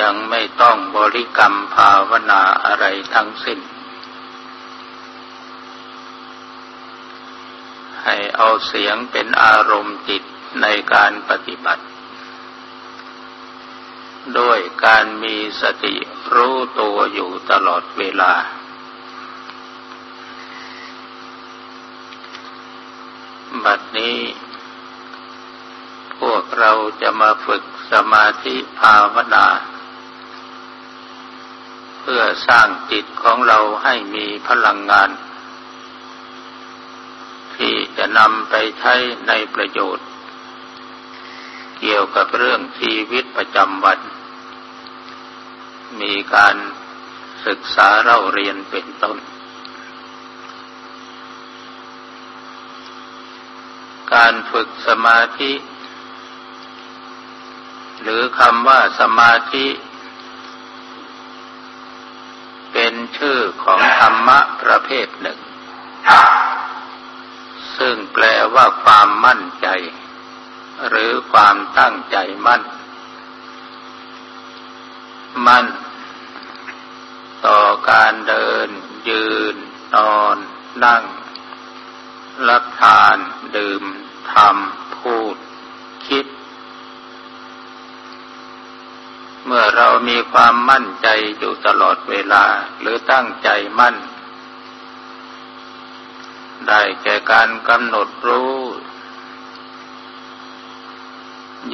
ยังไม่ต้องบริกรรมภาวนาอะไรทั้งสิ้น ให้เอาเสียงเป็นอารมณ์จิตในการปฏิบัติ ด้วยการมีสติรู้ตัวอยู่ตลอดเวลา บัดนี้พวกเราจะมาฝึกสมาธิภาวนา เพื่อสร้างจิตของเราให้มีพลังงาน ที่จะนำไปใช้ในประโยชน์ เกี่ยวกับเรื่องชีวิตประจำวัน มีการศึกษาเล่าเรียนเป็นต้น การฝึกสมาธิ หรือคำว่าสมาธิเป็น ชื่อของธรรมะประเภทหนึ่ง ซึ่งแปลว่าความมั่นใจ หรือความตั้งใจมั่น มั่น ต่อการเดิน ยืน นอน นั่ง รับทาน ดื่มทำพูด คิด เมื่อเรามีความมั่นใจอยู่ตลอดเวลาหรือตั้งใจมั่น ได้แก่การกำหนดรู้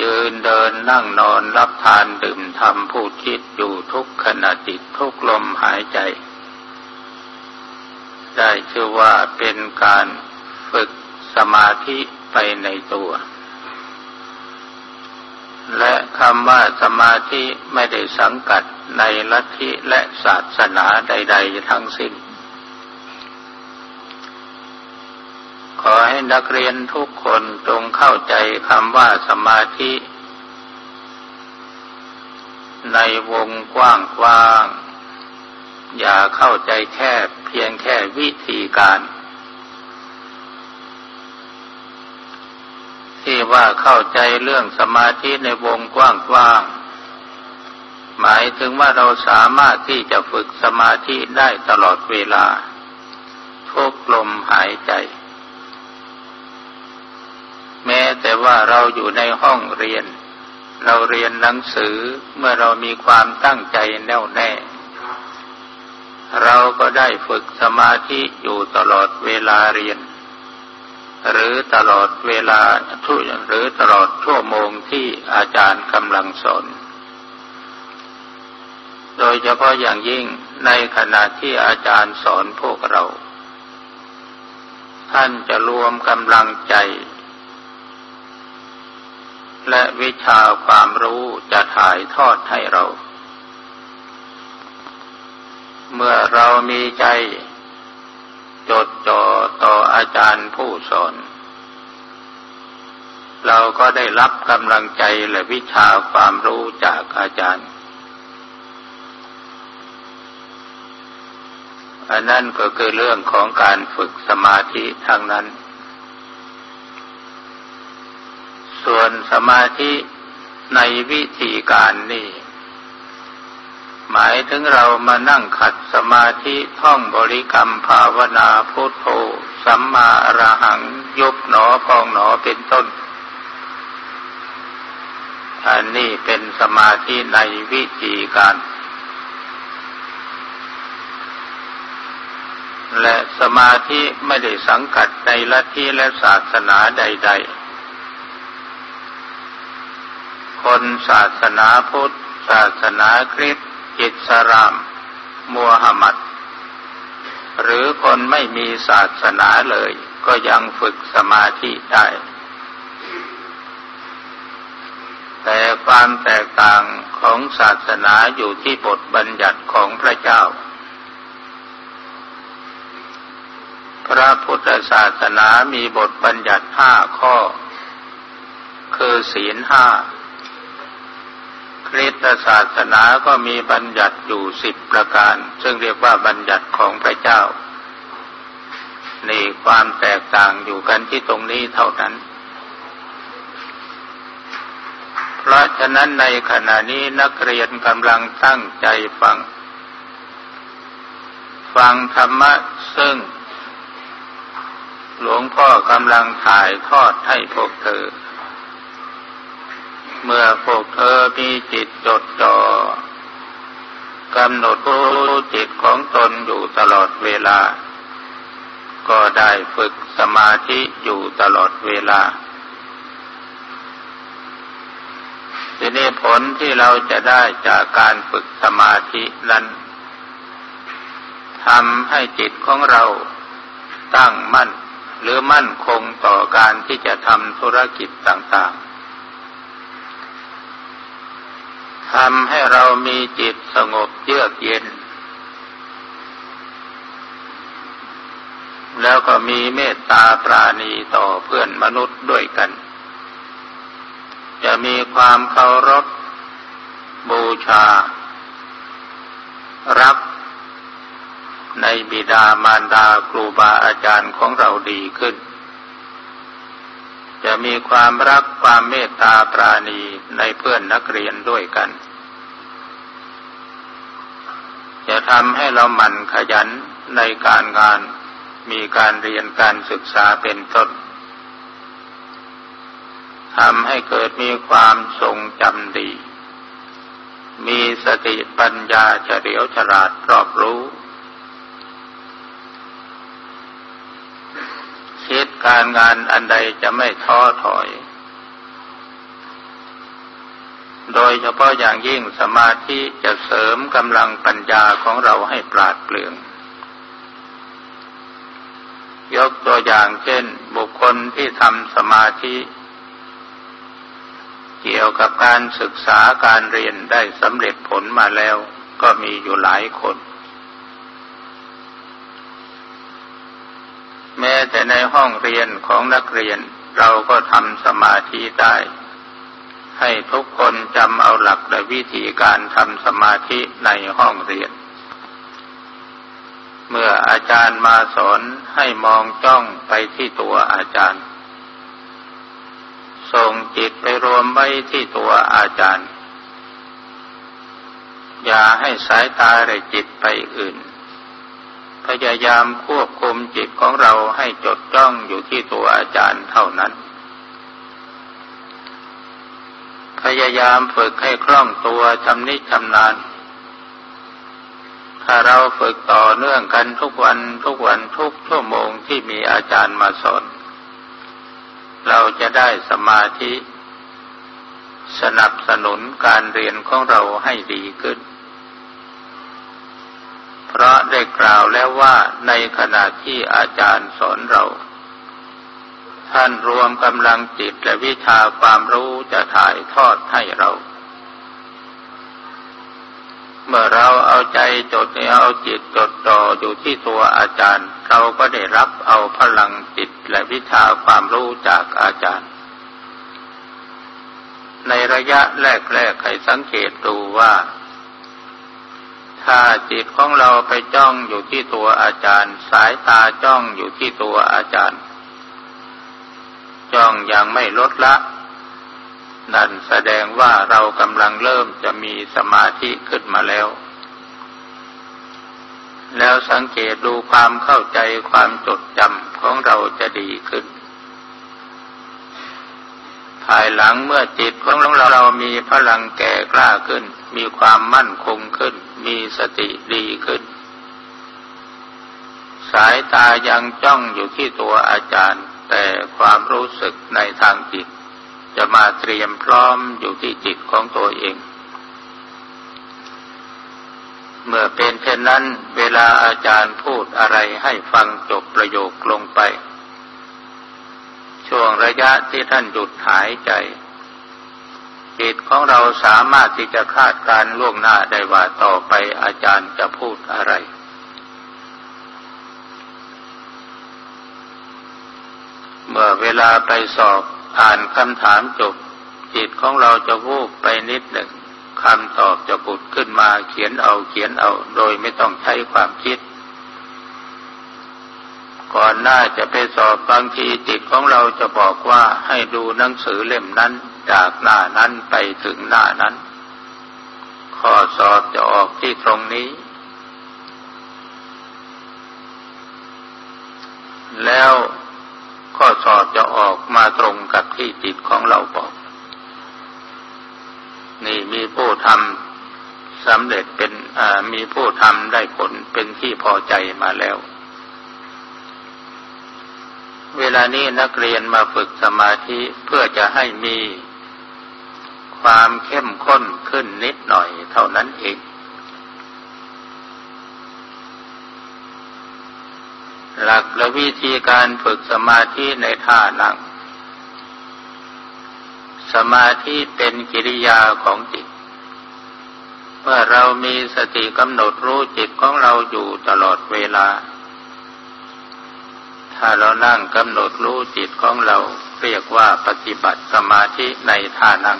ยืนเดินนั่งนอนรับทานดื่มทำพูดคิดอยู่ทุกขณะจิตทุกลมหายใจ ได้ชื่อว่าเป็นการฝึกสมาธิไปในตัว คำว่าสมาธิไม่ได้สังกัดในลัทธิและศาสนาใด ๆ ทั้งสิ้น ขอให้นักเรียนทุกคนจงเข้าใจคำว่าสมาธิ ในวงกว้างๆอย่าเข้าใจแค่เพียงแค่วิธีการ ที่ว่าเข้าใจเรื่องสมาธิในวงกว้างๆ หมายถึงว่าเราสามารถที่จะฝึกสมาธิได้ตลอดเวลา ทุกลมหายใจ แม้แต่ว่าเราอยู่ในห้องเรียน เราเรียนหนังสือเมื่อเรามีความตั้งใจแน่วแน่ เราก็ได้ฝึกสมาธิอยู่ตลอดเวลาเรียน หรือตลอดเวลาทุหรือตลอดชั่วโมงที่อาจารย์กำลังสอน โดยเฉพาะอย่างยิ่งในขณะที่อาจารย์สอนพวกเรา ท่านจะรวมกำลังใจ และวิชาความรู้จะถ่ายทอดให้เรา เมื่อเรามีใจ จดจ่อต่ออาจารย์ผู้สอน เราก็ได้รับกำลังใจและวิชาความรู้จากอาจารย์ อันนั้นก็คือเรื่องของการฝึกสมาธิทางนั้น ส่วนสมาธิในวิธีการนี่ หมายถึงเรามานั่งขัดสมาธิท่องบริกรรมภาวนาพุทโธสัมมาอรหังยุบหนอพองหนอเป็นต้น อันนี้เป็นสมาธิในวิธีการ และสมาธิไม่ได้สังกัดในลัทธิและศาสนาใด ๆ คนศาสนาพุทธศาสนาคริสต์ อิสลามมัวฮัมมัด หรือคนไม่มีศาสนาเลย ก็ยังฝึกสมาธิได้ แต่ความแตกต่างของศาสนาอยู่ที่บทบัญญัติของพระเจ้า พระพุทธศาสนามีบทบัญญัติห้าข้อ คือศีลห้า คริสตศาสนาก็มีบัญญัติอยู่สิบประการ ซึ่งเรียกว่าบัญญัติของพระเจ้า นี่ความแตกต่างอยู่กันที่ตรงนี้เท่านั้น เพราะฉะนั้นในขณะนี้นักเรียนกำลังตั้งใจฟัง ฟังธรรมะซึ่ง หลวงพ่อกำลังถ่ายทอดให้พวกเธอ เมื่อพวกเธอมีจิตจดจ่อกำหนดรู้จิตของตนอยู่ตลอดเวลา ก็ได้ฝึกสมาธิอยู่ตลอดเวลา ทีนี้ผลที่เราจะได้จากการฝึกสมาธินั้นทำให้จิตของเราตั้งมั่นหรือมั่นคงต่อการที่จะทำธุรกิจต่างๆ ทำให้เรามีจิตสงบเยือกเย็น แล้วก็มีเมตตาปราณีต่อเพื่อนมนุษย์ด้วยกัน จะมีความเคารพบูชา รักในบิดามารดาครูบาอาจารย์ของเราดีขึ้น จะมีความรัก ความเมตตาปราณีในเพื่อนนักเรียนด้วยกัน จะทำให้เราหมั่นขยันในการงานมีการเรียนการศึกษาเป็นต้นทำให้เกิดมีความทรงจำดี มีสติปัญญาเฉลียวฉลาดรอบรู้ คิดการงานอันใดจะไม่ท้อถอย โดยเฉพาะอย่างยิ่งสมาธิจะเสริมกำลังปัญญาของเราให้ปราดเปรื่อง ยกตัวอย่างเช่น บุคคลที่ทำสมาธิ เกี่ยวกับการศึกษาการเรียนได้สำเร็จผลมาแล้วก็มีอยู่หลายคน แม้แต่ในห้องเรียนของนักเรียนเราก็ทำสมาธิได้ ให้ทุกคนจำเอาหลักและวิธีการทำสมาธิในห้องเรียน เมื่ออาจารย์มาสอนให้มองจ้องไปที่ตัวอาจารย์ ส่งจิตไปรวมไว้ที่ตัวอาจารย์ อย่าให้สายตาและจิตไปอื่น พยายามควบคุมจิตของเราให้จดจ้องอยู่ที่ตัวอาจารย์เท่านั้น พยายามฝึกให้คล่องตัวชำนิชำนาญ ถ้าเราฝึกต่อเนื่องกันทุกวันทุกวันทุกชั่วโมงที่มีอาจารย์มาสอน เราจะได้สมาธิ สนับสนุนการเรียนของเราให้ดีขึ้น เพราะได้กล่าวแล้วว่าในขณะที่อาจารย์สอนเรา ท่านรวมกำลังจิตและวิชาความรู้จะถ่ายทอดให้เรา เมื่อเราเอาใจจดเอาจิตจดต่ออยู่ที่ตัวอาจารย์ เราก็ได้รับเอาพลังจิตและวิชาความรู้จากอาจารย์ ในระยะแรกๆให้สังเกตดูว่าถ้าจิตของเราไปจ้องอยู่ที่ตัวอาจารย์ สายตาจ้องอยู่ที่ตัวอาจารย์ จ้องอย่างไม่ลดละ นั่นแสดงว่าเรากำลังเริ่มจะมีสมาธิขึ้นมาแล้ว แล้วสังเกตดูความเข้าใจความจดจำของเราจะดีขึ้น ภายหลังเมื่อจิตของเราเรามีพลังแก่กล้าขึ้น มีความมั่นคงขึ้น มีสติดีขึ้นสายตายังจ้องอยู่ที่ตัวอาจารย์ แต่ความรู้สึกในทางจิต จะมาเตรียมพร้อมอยู่ที่จิตของตัวเอง เมื่อเป็นเช่นนั้น เวลาอาจารย์พูดอะไรให้ฟังจบประโยคลงไป ช่วงระยะที่ท่านหยุดหายใจจิตของเราสามารถที่จะคาดการล่วงหน้าได้ว่าต่อไปอาจารย์จะพูดอะไร เมื่อเวลาไปสอบอ่านคำถามจบ จิตของเราจะวูบไปนิดหนึ่งคำตอบจะปุดขึ้นมาเขียนเอาเขียนเอา โดยไม่ต้องใช้ความคิด ก่อนหน้าจะไปสอบบางทีจิตของเราจะบอกว่าให้ดูหนังสือเล่มนั้น จากหน้านั้นไปถึงหน้านั้น ข้อสอบจะออกที่ตรงนี้ แล้ว ข้อสอบจะออกมาตรงกับที่จิตของเราบอก นี่มีผู้ทำสำเร็จเป็นมีผู้ทำได้ผลเป็นที่พอใจมาแล้ว เวลานี้นักเรียนมาฝึกสมาธิเพื่อจะให้มีความเข้มข้นขึ้นนิดหน่อยเท่านั้นเอง หลักและวิธีการฝึกสมาธิในท่านั่ง สมาธิเป็นกิริยาของจิต เมื่อเรามีสติกำหนดรู้จิตของเราอยู่ตลอดเวลา ถ้าเรานั่งกำหนดรู้จิตของเราเรียกว่าปฏิบัติสมาธิในท่านั่ง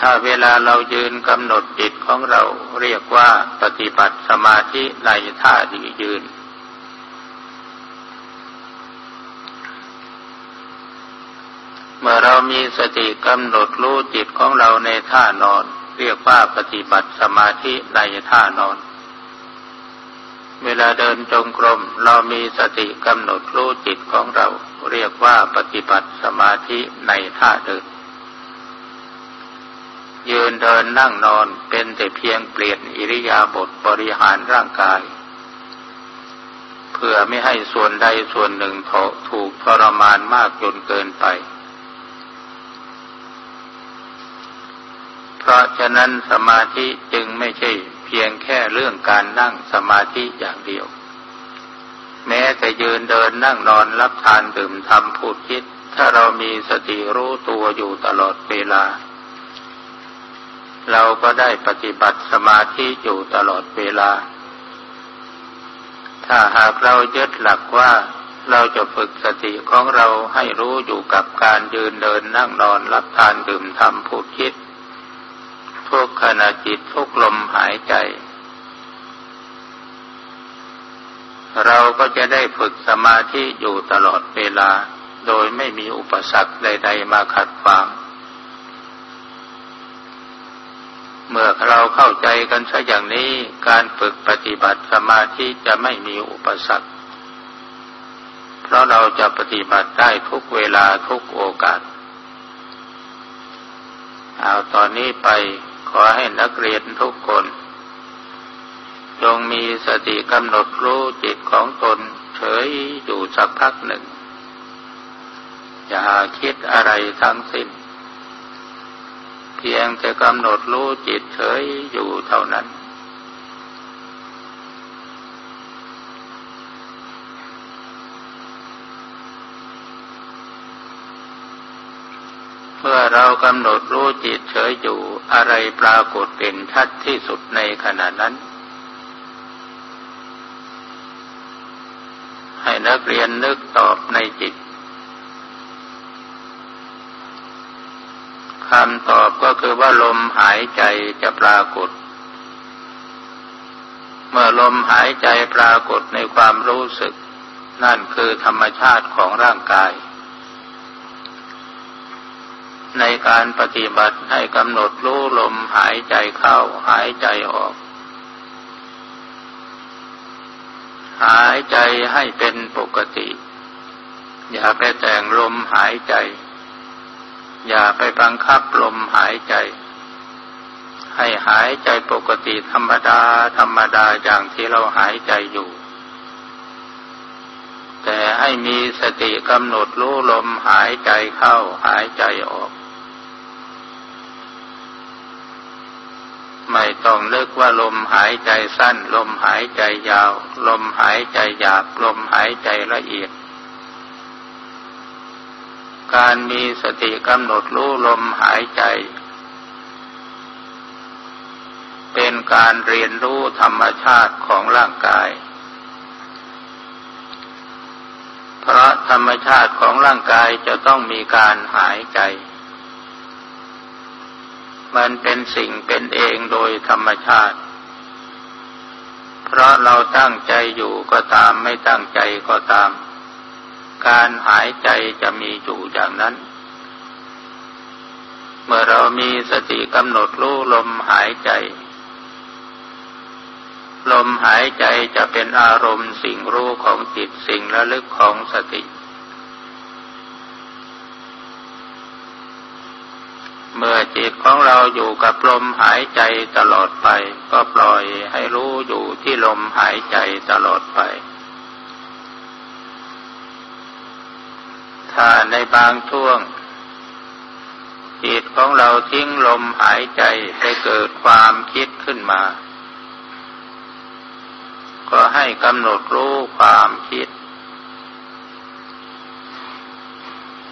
ถ้าเวลาเรายืนกำหนดจิตของเราเรียกว่าปฏิบัติสมาธิในท่าดียืน เมื่อเรามีสติกำหนดรู้จิตของเราในท่านอน เรียกว่าปฏิบัติสมาธิในท่านอน เวลาเดินจงกรมเรามีสติกำหนดรู้จิตของเรา เรียกว่าปฏิบัติสมาธิในท่าเดิน ยืนเดินนั่งนอนเป็นแต่เพียงเปลี่ยนอิริยาบถบริหารร่างกาย เพื่อไม่ให้ส่วนใดส่วนหนึ่งถูกทรมานมากจนเกินไป เพราะฉะนั้นสมาธิจึงไม่ใช่เพียงแค่เรื่องการนั่งสมาธิอย่างเดียว แม้แต่ยืนเดินนั่งนอนรับทานดื่มทำพูดคิด ถ้าเรามีสติรู้ตัวอยู่ตลอดเวลา เราก็ได้ปฏิบัติสมาธิอยู่ตลอดเวลา ถ้าหากเรายึดหลักว่าเราจะฝึกสติของเราให้รู้อยู่กับการยืนเดินนั่งนอนรับทานดื่มทำพูดคิด ทุกขณะจิตทุกลมหายใจ เราก็จะได้ฝึกสมาธิอยู่ตลอดเวลา โดยไม่มีอุปสรรคใด ๆ มาขัดขวาง เมื่อเราเข้าใจกันซะอย่างนี้การฝึกปฏิบัติสมาธิจะไม่มีอุปสรรค เพราะเราจะปฏิบัติได้ทุกเวลาทุกโอกาส เอาตอนนี้ไปขอให้นักเรียนทุกคนจงมีสติกำหนดรู้จิตของตนเฉยอยู่สักพักหนึ่ง อย่าคิดอะไรทั้งสิ้น พียงแต่กำหนดรู้จิตเฉยอยู่เท่านั้น เมื่อเรากำหนดรู้จิตเฉยอยู่อะไรปรากฏเป็นชัดที่สุดในขณะนั้น ให้นักเรียนนึกตอบในจิต คำตอบก็คือว่าลมหายใจจะปรากฏ เมื่อลมหายใจปรากฏในความรู้สึก นั่นคือธรรมชาติของร่างกาย ในการปฏิบัติให้กำหนดรู้ลมหายใจเข้าหายใจออก หายใจให้เป็นปกติ อย่าไปแต่งลมหายใจ อย่าไปบังคับลมหายใจ ให้หายใจปกติธรรมดาธรรมดาอย่างที่เราหายใจอยู่ แต่ให้มีสติกำหนดรู้ลมหายใจเข้าหายใจออก ไม่ต้องนึกว่าลมหายใจสั้น ลมหายใจยาว ลมหายใจหยาบลมหายใจละเอียด การมีสติกำหนดรู้ลมหายใจ เป็นการเรียนรู้ธรรมชาติของร่างกาย เพราะธรรมชาติของร่างกายจะต้องมีการหายใจ มันเป็นสิ่งเป็นเองโดยธรรมชาติ เพราะเราตั้งใจอยู่ก็ตามไม่ตั้งใจก็ตาม การหายใจจะมีอยู่อย่างนั้น เมื่อเรามีสติกำหนดรู้ลมหายใจ ลมหายใจจะเป็นอารมณ์สิ่งรู้ของจิตสิ่งระลึกของสติ เมื่อจิตของเราอยู่กับลมหายใจตลอดไป ก็ปล่อยให้รู้อยู่ที่ลมหายใจตลอดไป ถ้าในบางช่วง จิตของเราทิ้งลมหายใจไปเกิดความคิดขึ้นมา ก็ให้กำหนดรู้ความคิด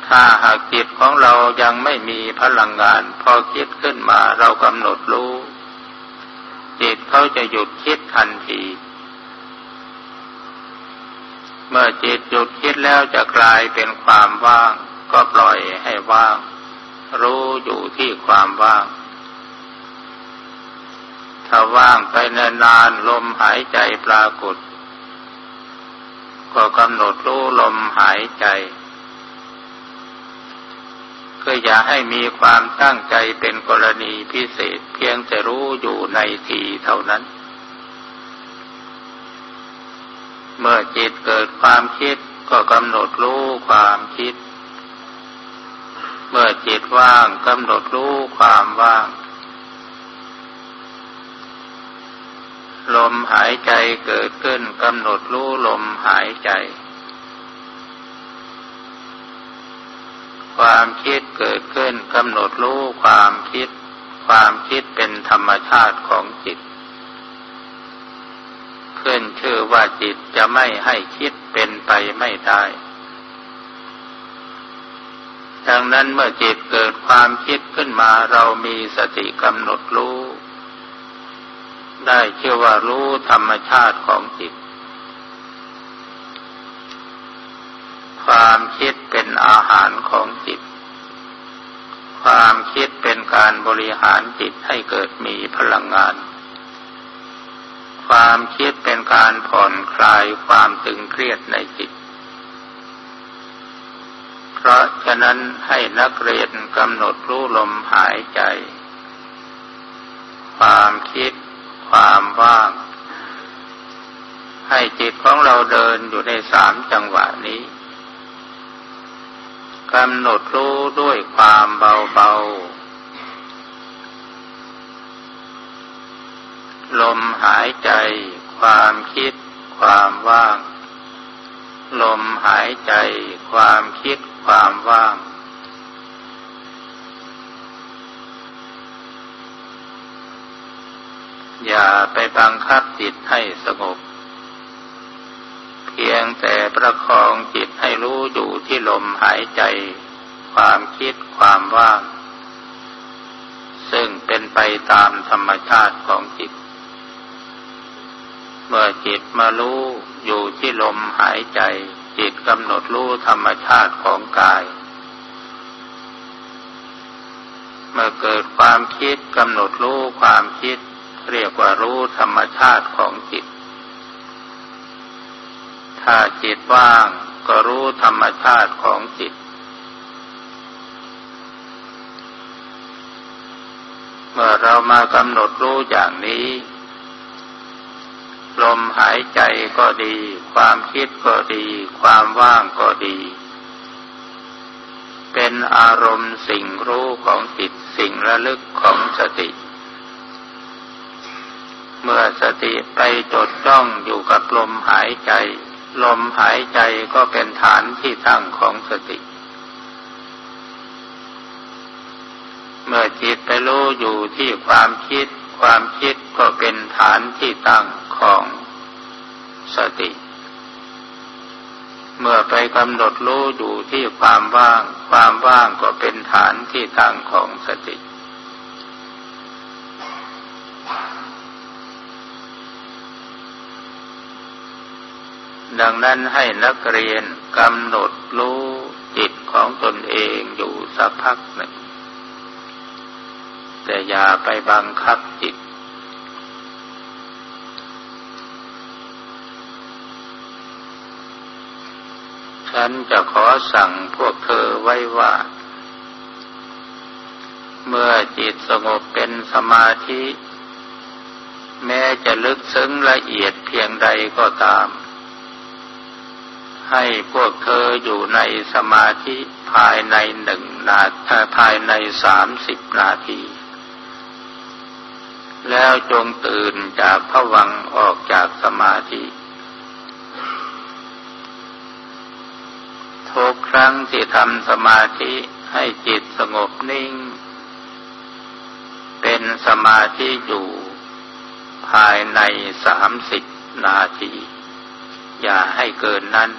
ถ้าหากจิตของเรายังไม่มีพลังงาน พอคิดขึ้นมาเรากำหนดรู้ จิตเขาจะหยุดคิดทันที เมื่อจิตหยุดคิดแล้วจะกลายเป็นความว่าง ก็ปล่อยให้ว่าง รู้อยู่ที่ความว่าง ถ้าว่างไปนานๆลมหายใจปรากฏ ก็กำหนดรู้ลมหายใจก็อย่าให้มีความตั้งใจเป็นกรณีพิเศษเพียงแต่รู้อยู่ในทีเท่านั้น เมื่อจิตเกิดความคิดก็กำหนดรู้ความคิด เมื่อจิตว่างกำหนดรู้ความว่าง ลมหายใจเกิดขึ้นกำหนดรู้ลมหายใจ ความคิดเกิดขึ้นกำหนดรู้ความคิด ความคิดเป็นธรรมชาติของจิต ขึ้นชื่อว่าจิตจะไม่ให้คิดเป็นไปไม่ได้ดังนั้นเมื่อจิตเกิดความคิดขึ้นมาเรามีสติกำหนดรู้ ได้ชื่อว่ารู้ธรรมชาติของจิต ความคิดเป็นอาหารของจิต ความคิดเป็นการบริหารจิตให้เกิดมีพลังงาน ความคิดเป็นการผ่อนคลายความตึงเครียดในจิต เพราะฉะนั้นให้นักเรียนกำหนดรู้ลมหายใจ ความคิด ความว่าง ให้จิตของเราเดินอยู่ในสามจังหวะนี้กำหนดรู้ด้วยความเบาๆ ลมหายใจ ความคิด ความว่าง ลมหายใจ ความคิด ความว่าง อย่าไปบังคับจิตให้สงบ เพียงแต่ประคองจิตให้รู้อยู่ที่ลมหายใจ ความคิด ความว่าง ซึ่งเป็นไปตามธรรมชาติของจิต เมื่อจิตมารู้อยู่ที่ลมหายใจ จิตกำหนดรู้ธรรมชาติของกาย เมื่อเกิดความคิดกำหนดรู้ความคิด เรียกว่ารู้ธรรมชาติของจิต ถ้าจิตว่างก็รู้ธรรมชาติของจิตเมื่อเรามากำหนดรู้อย่างนี้ ลมหายใจก็ดี ความคิดก็ดี ความว่างก็ดี เป็นอารมณ์สิ่งรู้ของจิตสิ่งระลึกของสติ เมื่อสติไปจดจ้องอยู่กับลมหายใจ ลมหายใจก็เป็นฐานที่ตั้งของสติ เมื่อจิตไปรู้อยู่ที่ความคิด ความคิดก็เป็นฐานที่ตั้งของสติ เมื่อไปกำหนดรู้อยู่ที่ความว่าง ความว่างก็เป็นฐานที่ตั้งของสติ ดังนั้นให้นักเรียนกำหนดรู้จิตของตนเองอยู่สักพักหนึ่ง แต่อย่าไปบังคับจิต ฉันจะขอสั่งพวกเธอไว้ว่า เมื่อจิตสงบเป็นสมาธิ แม้จะลึกซึ้งละเอียดเพียงใดก็ตาม ให้พวกเธออยู่ในสมาธิภายในหนึ่งนาทภายในสามสิบนาที แล้วจงตื่นจากผวังออกจากสมาธิ ทุกครั้งที่ทำสมาธิให้จิตสงบนิ่ง เป็นสมาธิอยู่ภายในสามสิบนาที อย่าให้เกินนั้น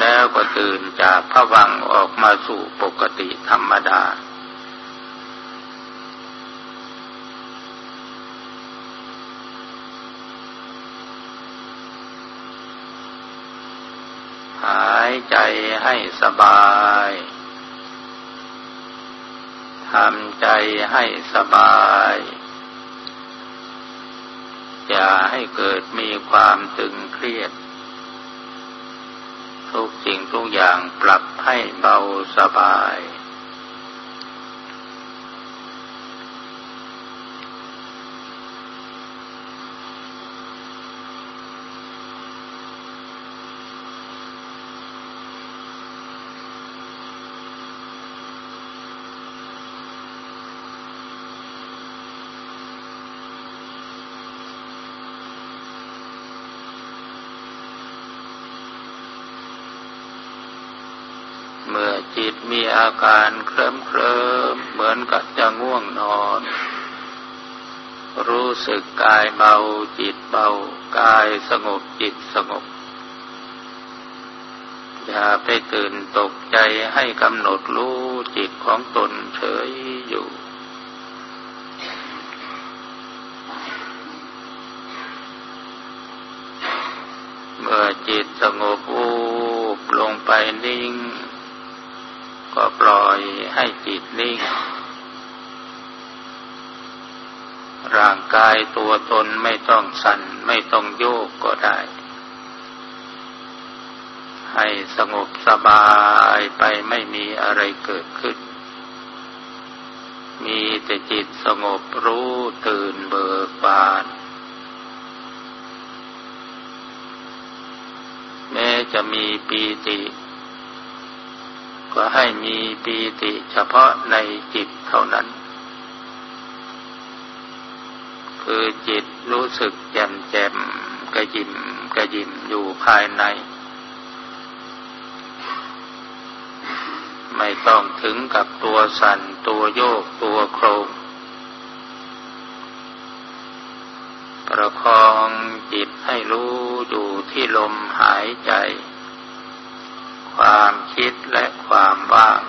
แล้วก็ตื่นจากผวังออกมาสู่ปกติธรรมดา หายใจให้สบาย ทำใจให้สบาย อย่าให้เกิดมีความตึงเครียด ทุกสิ่งทุกอย่างปรับให้เบาสบายจิตมีอา การเคลิ้มเคลิมเหมือนกับจะง่วงนอน รู้สึกกายเบาจิตเบากายสงบจิตสงบ อย่าไปตื่นตกใจให้กำหนดรู้จิตของตนเฉยอยู่เมื่อจิตสงบวูบลงไปนิ่ง ก็ปล่อยให้จิตนิ่ง ร่างกายตัวตนไม่ต้องสั่นไม่ต้องโยกก็ได้ ให้สงบสบายไปไม่มีอะไรเกิดขึ้น มีแต่จิตสงบรู้ตื่นเบิกบานแม้จะมีปีติ ก็ให้มีปีติเฉพาะในจิตเท่านั้น คือจิตรู้สึกแจ่มแจ่มกระยิมกระยิมอยู่ภายใน ไม่ต้องถึงกับตัวสั่นตัวโยกตัวโครงประคองจิตให้รู้อยู่ที่ลมหายใจ ความ คิดและความว่าง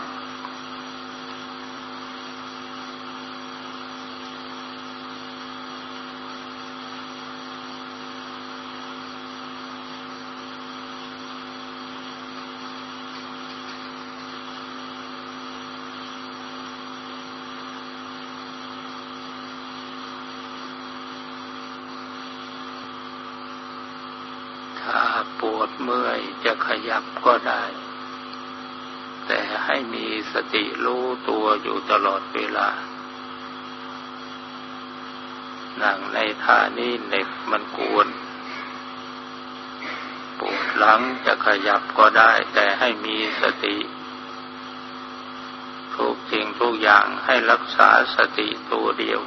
เมื่อยจะขยับก็ได้ แต่ให้มีส ติรู้ตัวอยู่ตลอดเวลา นั่งในท่านี้เน็บมันกวนปวดหลังจะขยับก็ได้ แต่ให้มีสติ ทุกสิ่งทุกอย่างให้รักษาสติตัวเดียว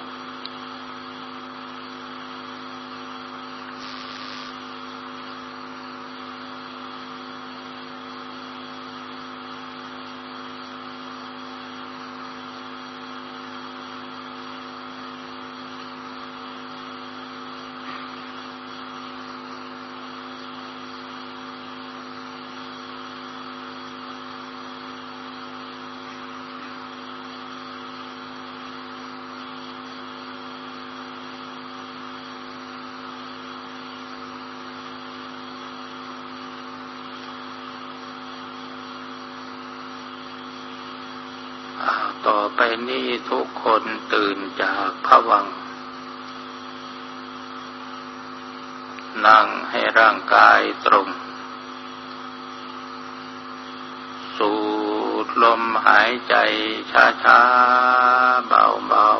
ไปนี้ทุกคนตื่นจากผวัง นั่งให้ร่างกายตรง สูดลมหายใจช้าๆ เบา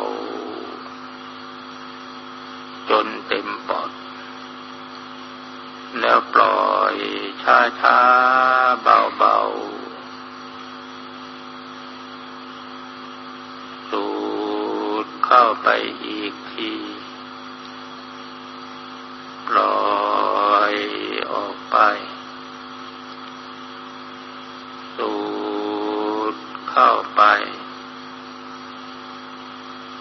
ๆ จนเต็มปอด แล้วปล่อยช้าๆ เบาๆเข้าไป อีกที ปล่อยออกไป สูดเข้าไป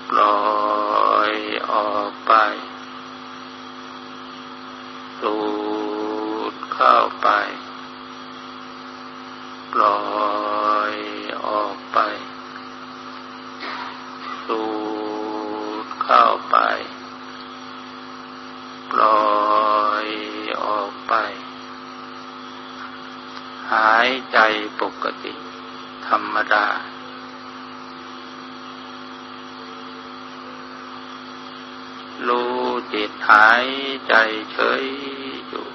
ปล่อยออกไป สูดเข้าไป ปล่อยออกไป สูเข้าไป ปล่อยออกไป หาย ใจปกติ ธรรมดา รู้จิตหายใจเฉยอยู่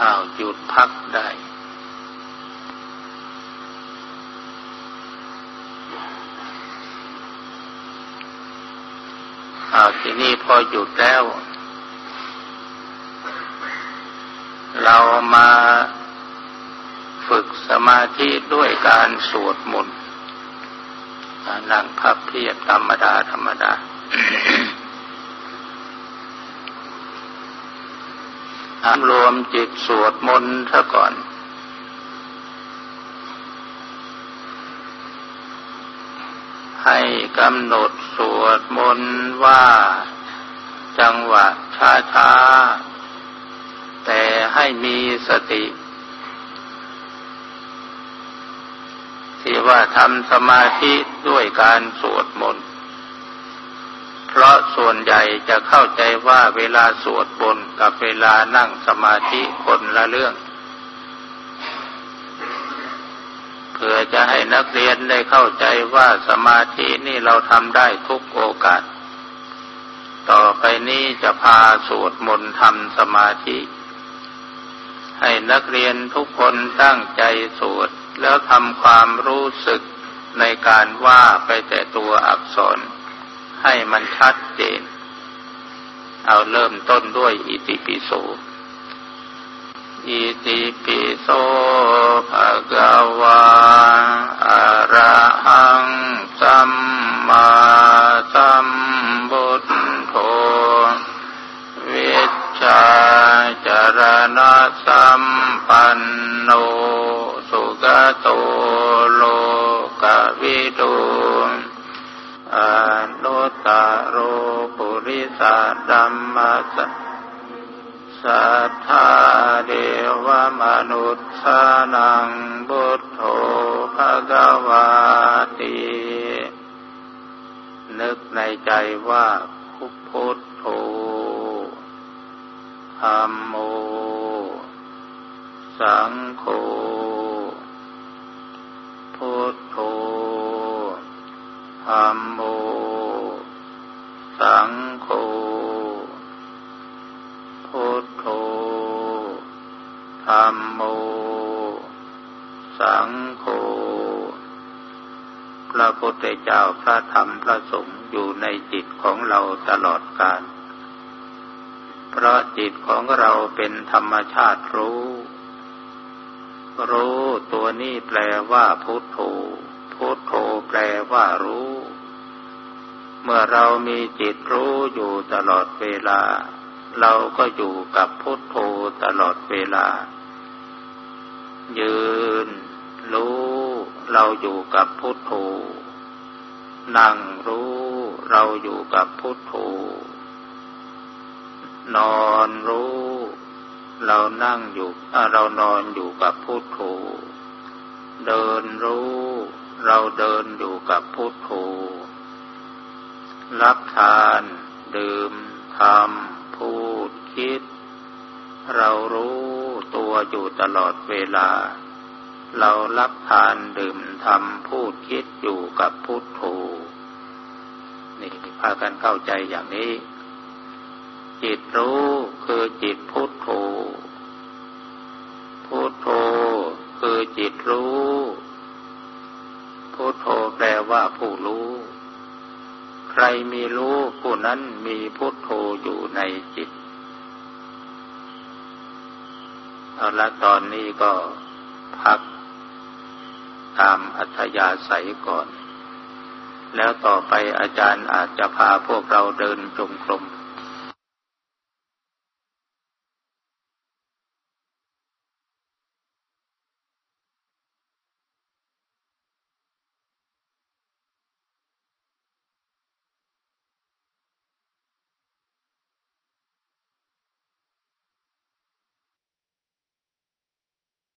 อ้าวหยุดพักได้อ้าวทีนี้พอ หยุดแล้ว เรามาฝึกสมาธิด้วยการสวดมนต์นั่งพับเพียบธรรมดา ธรรมดารวมจิตสวดมนต์ซะก่อนให้กำหนดสวดมนต์ว่า จังหวะช้าๆ แต่ให้มีสติ ที่ว่าทำสมาธิด้วยการสวดมนต์ เพราะส่วนใหญ่จะเข้าใจว่าเวลาสวดบนกับเวลานั่งสมาธิคนละเรื่องเพื่อจะให้นักเรียนได้เข้าใจว่าสมาธินี่เราทำได้ทุกโอกาส ต่อไปนี้จะพาสวดมนต์ทำสมาธิ ให้นักเรียนทุกคนตั้งใจสวดแล้วทำความรู้สึกในการว่าไปแต่ตัวอักษร ให้มันชัดเจน เอาเริ่มต้นด้วยอิติปิโสอิติปิโสภะกวาอะระหังสัมมาสัมบุตโธวิชาจารณะสัมปันโน สุกโตโลกวิดูอนุตตโรปุริ สัดัมมัสสัทธาเดวมนุษย์สานังบุตโธภะกวาติ นึกในใจว่าพุทโธธรรมโม สังโฆพุทโธธรรมโม สังโฆ พุทโธธรรมโม สังโฆ พระพุทธเจ้าพระธรรมพระสงฆ์อยู่ในจิตของเราตลอดกาล เพราะจิตของเราเป็นธรรมชาติรู้ รู้ตัวนี้แปลว่าพุทโธ พุทโธแปลว่ารู้ เมื่อเรามีจิตรู้อยู่ตลอดเวลา เราก็อยู่กับพุทโธตลอดเวลายืน รู้เราอยู่กับพุทโธ นั่งรู้เราอยู่กับพุทโธ นอนรู้ เรานั่งอยู่เรานอนอยู่กับพุทโธ เดินรู้ เราเดินอยู่กับพุทโธ รับทาน ดื่มทำพูดคิด เรารู้ตัวอยู่ตลอดเวลา เรารับทานดื่มทำพูดคิดอยู่กับพุทโธนี่พากันเข้าใจอย่างนี้ จิตรู้คือจิตพุทโธพุทโธคือจิตรู้ พุทโธแปลว่าผู้รู้ ใครมีรู้ผู้นั้นมีพุทโธอยู่ในจิตเอาละตอนนี้ก็พัก ตามอัธยาศัยก่อน แล้วต่อไปอาจารย์อาจจะพาพวกเราเดินจงกรม